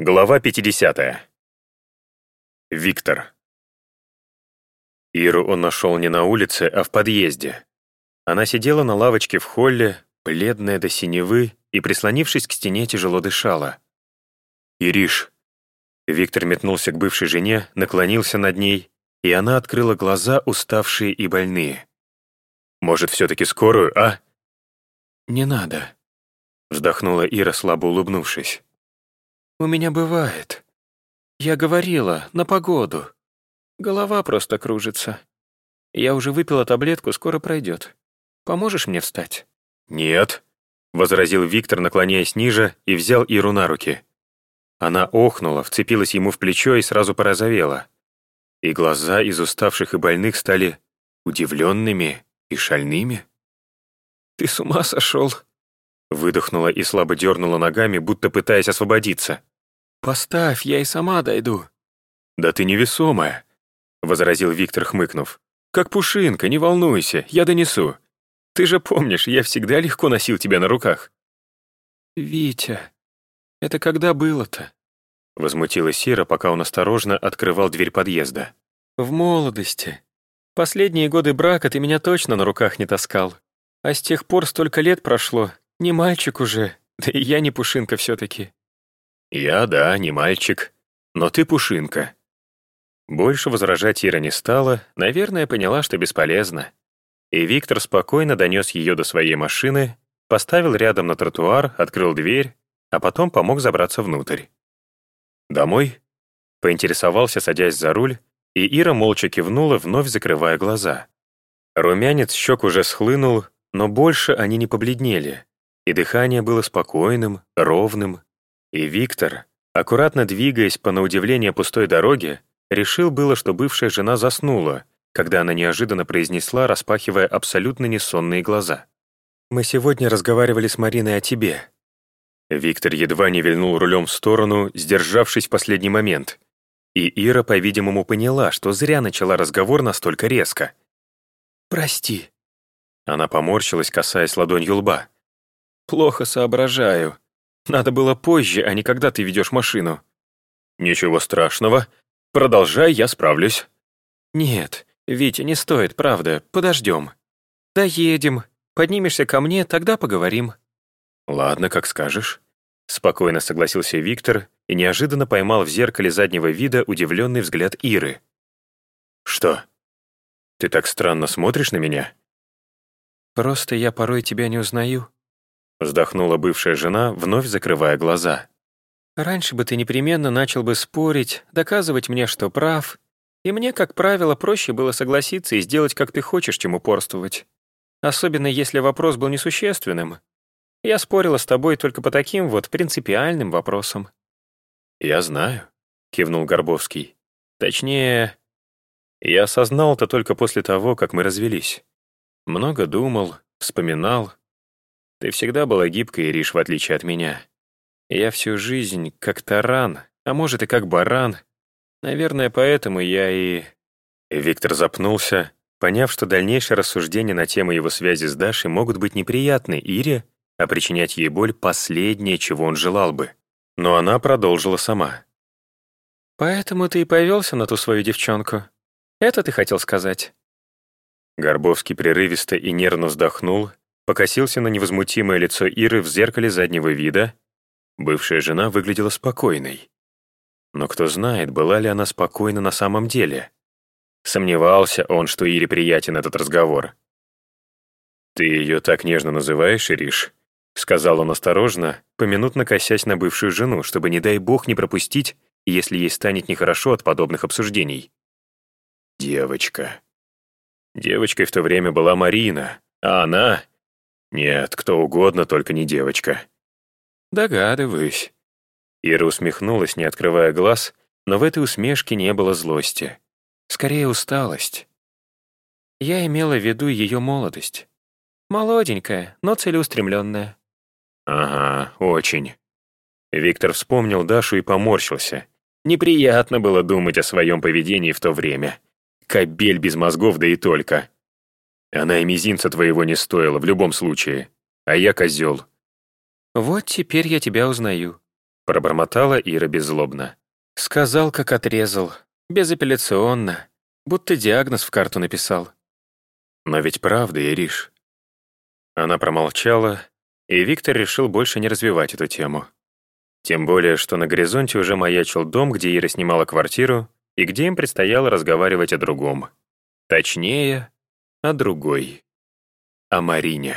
Глава 50. Виктор. Иру он нашел не на улице, а в подъезде. Она сидела на лавочке в холле, бледная до синевы, и, прислонившись к стене, тяжело дышала. «Ириш». Виктор метнулся к бывшей жене, наклонился над ней, и она открыла глаза, уставшие и больные. «Может, все-таки скорую, а?» «Не надо», — вздохнула Ира, слабо улыбнувшись. «У меня бывает. Я говорила, на погоду. Голова просто кружится. Я уже выпила таблетку, скоро пройдет. Поможешь мне встать?» «Нет», — возразил Виктор, наклоняясь ниже, и взял Иру на руки. Она охнула, вцепилась ему в плечо и сразу порозовела. И глаза из уставших и больных стали удивленными и шальными. «Ты с ума сошел?» Выдохнула и слабо дернула ногами, будто пытаясь освободиться. «Поставь, я и сама дойду». «Да ты невесомая», — возразил Виктор, хмыкнув. «Как пушинка, не волнуйся, я донесу. Ты же помнишь, я всегда легко носил тебя на руках». «Витя, это когда было-то?» Возмутилась Сира, пока он осторожно открывал дверь подъезда. «В молодости. Последние годы брака ты меня точно на руках не таскал. А с тех пор столько лет прошло. Не мальчик уже, да и я не пушинка все-таки. «Я, да, не мальчик. Но ты пушинка». Больше возражать Ира не стала, наверное, поняла, что бесполезно. И Виктор спокойно донес ее до своей машины, поставил рядом на тротуар, открыл дверь, а потом помог забраться внутрь. «Домой?» — поинтересовался, садясь за руль, и Ира молча кивнула, вновь закрывая глаза. Румянец щек уже схлынул, но больше они не побледнели, и дыхание было спокойным, ровным, и Виктор, аккуратно двигаясь по на удивление пустой дороге, решил было, что бывшая жена заснула, когда она неожиданно произнесла, распахивая абсолютно несонные глаза. «Мы сегодня разговаривали с Мариной о тебе». Виктор едва не вильнул рулем в сторону, сдержавшись в последний момент. И Ира, по-видимому, поняла, что зря начала разговор настолько резко. «Прости». Она поморщилась, касаясь ладонью лба. «Плохо соображаю. Надо было позже, а не когда ты ведешь машину». «Ничего страшного. Продолжай, я справлюсь». «Нет, Витя, не стоит, правда. Подождем. Доедем. Поднимешься ко мне, тогда поговорим». «Ладно, как скажешь». Спокойно согласился Виктор и неожиданно поймал в зеркале заднего вида удивленный взгляд Иры. «Что? Ты так странно смотришь на меня?» «Просто я порой тебя не узнаю», Вздохнула бывшая жена, вновь закрывая глаза. «Раньше бы ты непременно начал бы спорить, доказывать мне, что прав, и мне, как правило, проще было согласиться и сделать, как ты хочешь, чем упорствовать. Особенно если вопрос был несущественным. Я спорила с тобой только по таким вот принципиальным вопросам». «Я знаю», — кивнул Горбовский. «Точнее, я осознал это только после того, как мы развелись. Много думал, вспоминал, ты всегда была гибкой, Ириш, в отличие от меня. Я всю жизнь как таран, а может и как баран. Наверное, поэтому я и...» Виктор запнулся, поняв, что дальнейшие рассуждения на тему его связи с Дашей могут быть неприятны Ире, а причинять ей боль — последнее, чего он желал бы. Но она продолжила сама. «Поэтому ты и повелся на ту свою девчонку. Это ты хотел сказать?» Горбовский прерывисто и нервно вздохнул, покосился на невозмутимое лицо Иры в зеркале заднего вида. Бывшая жена выглядела спокойной. Но кто знает, была ли она спокойна на самом деле. Сомневался он, что Ире приятен этот разговор. «Ты ее так нежно называешь, Ириш?» — сказал он осторожно, поминутно косясь на бывшую жену, чтобы, не дай бог, не пропустить, если ей станет нехорошо от подобных обсуждений. «Девочка». Девочкой в то время была Марина, а она «Нет, кто угодно, только не девочка». «Догадываюсь». Ира усмехнулась, не открывая глаз, но в этой усмешке не было злости. Скорее, усталость. Я имела в виду ее молодость. Молоденькая, но целеустремленная. «Ага, очень». Виктор вспомнил Дашу и поморщился. Неприятно было думать о своем поведении в то время. Кобель без мозгов, да и только. Она и мизинца твоего не стоила в любом случае. А я козел. «Вот теперь я тебя узнаю», — Пробормотала Ира беззлобно. Сказал, как отрезал. Безапелляционно. Будто диагноз в карту написал. Но ведь правда, Ириш. Она промолчала, и Виктор решил больше не развивать эту тему. Тем более, что на горизонте уже маячил дом, где Ира снимала квартиру, и где им предстояло разговаривать о другом. Точнее, о другой. О Марине.